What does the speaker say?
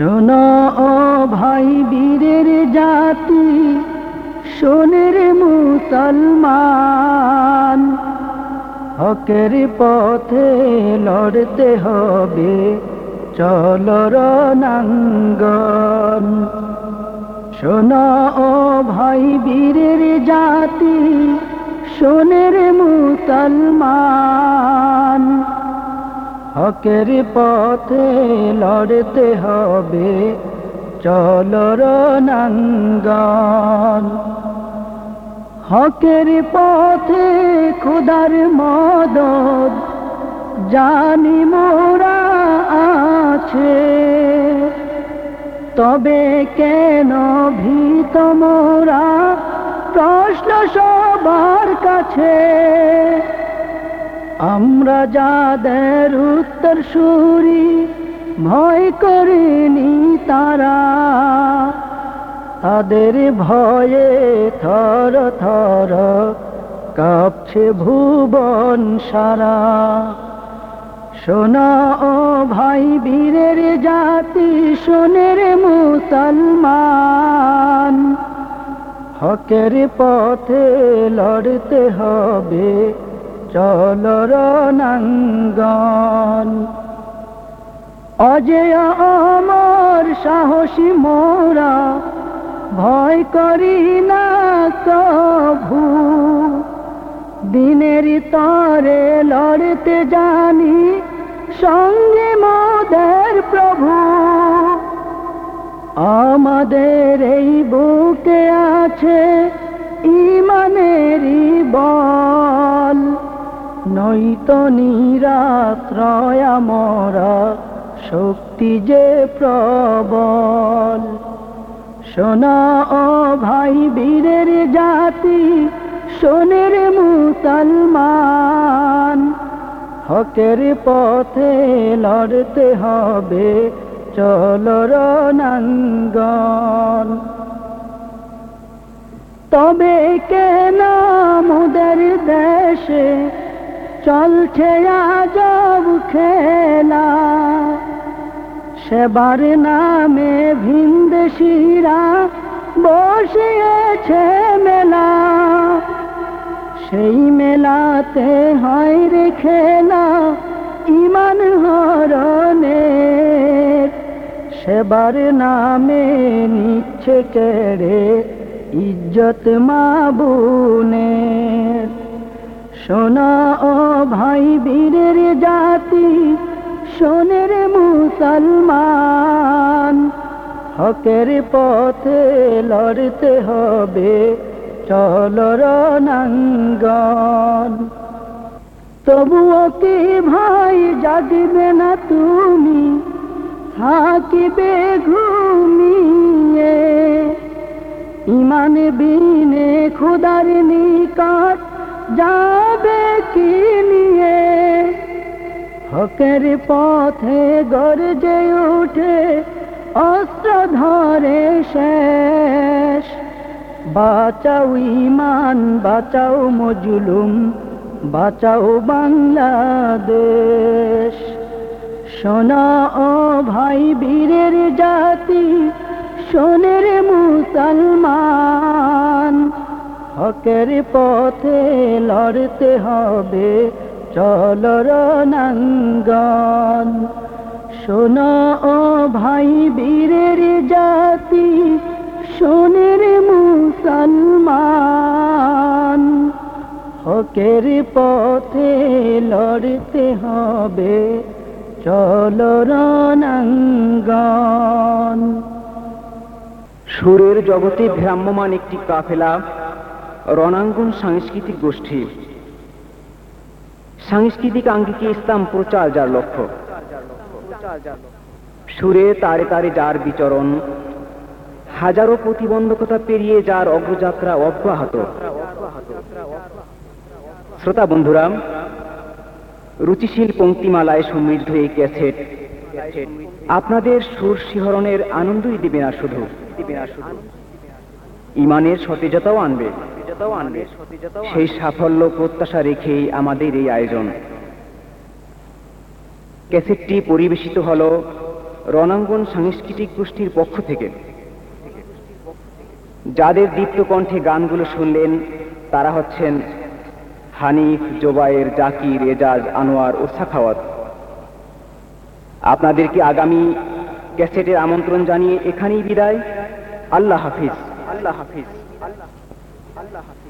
শোনো ও ভাই বীরের জাতি, শোনের মুসলমান। হকের পথে লড়তে হবে চলর নাঙ্গন শোনো ও ভাই বীরের জাতি, শোনের মুসলমান। হকের পথে লড়তে হবে। চলর নাঙ্গন হকের পথে খুদার মদদ জানি মোরা আছে। তবে কেন ভীত মোরা? প্রশ্ন সবার কাছে। আমরা যাদের উত্তর সুরি, ভয় করিনি তারা। তাদের ভয়ে থর থর কাঁপছে ভুবন সারা। শোনা ও ভাই বীরের জাতি, সোনের মুসলমান। হকের পথে লড়তে হবে চলর নাঙ্গন অজয় অমর সাহসী মোরা, ভয় করি না কভু দিনের তরে লড়তে জানি সঙ্গে মোদের প্রভু। আমাদের এই বুকে আছে ইমানেরই বল। নয়তো নিরাত্রয় মরা শক্তি যে প্রবল। শোনা ও ভাই বীরের জাতি, সোনের মুসলমান। হকের পথে লড়তে হবে চলর নাঙ্গন তবে কেন মোদের দেশে চলছে আজব খেলা। সেবার নামে ভিনদেশিরা বসিয়েছে মেলা। সেই মেলাতে হয় রে খেলা ইমান হরণের। সেবার নামে নিচ্ছে কেড়ে ইজ্জত মাবুনের। শোনা ও ভাই বীরের জাতি, সোনের মুসলমান। হকের পথে লড়তে হবে চলর নাঙ্গন তবুও কি ভাই জাগবে না তুমি? থাকিবে ঘুমিয়ে। ইমান বিনে খুদার নিকট যাবে কি নিয়ে? হকের পথে গর্জে উঠে অস্ত্র ধরে শেষ। বাঁচাও ইমান, বাঁচাও মজুলুম, বাঁচাও বাংলাদেশ। সোনা ও ভাই বীরের জাতি, সোনের মুসলমান। হকের পথে লড়তে হবে। চলর নাঙ্গন শোনা ও ভাই বীরের জাতি সোনের মুসলমান। হকের পথে লড়তে হবে। চলর নাঙ্গন সুরের জগতে ভ্রাম্যমান একটি কাফেলা রণাঙ্গন সাংস্কৃতিক গোষ্ঠী। সাংস্কৃতিক আঙ্গিকে ইসলাম প্রচার যার লক্ষ্য। সুরে তারে তারে যার বিচরণ। হাজারো প্রতিবন্ধকতা পেরিয়ে যার অগ্রযাত্রা অব্যাহত। শ্রোতা বন্ধুরা, রুচিশীল পঙ্ক্তিমালায় সমৃদ্ধ এই ক্যাসেট। আপনাদের সুর শিহরণের আনন্দই দিবে না শুধু। ইমানের সতেজতাও আনবে। সেই সাফল্য প্রত্যাশা রেখেই আমাদের এই আয়োজন। ক্যাসেটটি পরিবেশিত হল রণাঙ্গন সাংস্কৃতিক গোষ্ঠীর পক্ষ থেকে। যাদের দীপ্ত কণ্ঠে গানগুলো শুনলেন তারা হচ্ছেন হানিফ জোবায়ের জাকির এজাজ আনোয়ার ও সাখাওয়াত। আপনাদেরকে আগামী ক্যাসেটের আমন্ত্রণ জানিয়ে এখানেই বিদায়। আল্লাহ হাফিজ। আল্লাহ হাফিজ। আল্লাহ আল্লাহ হাফিজ